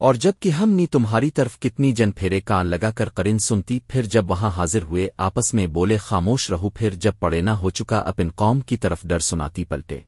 اور جبکہ ہم نی تمہاری طرف کتنی جن پھیرے کان لگا کر قرن سنتی، پھر جب وہاں حاضر ہوئے، آپس میں بولے، خاموش رہو، پھر جب پڑے نہ ہو چکا، اپن قوم کی طرف ڈر سناتی پلٹے۔